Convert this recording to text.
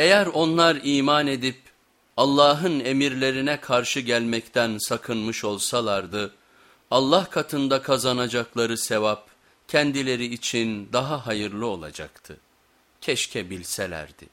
Eğer onlar iman edip Allah'ın emirlerine karşı gelmekten sakınmış olsalardı, Allah katında kazanacakları sevap kendileri için daha hayırlı olacaktı. Keşke bilselerdi.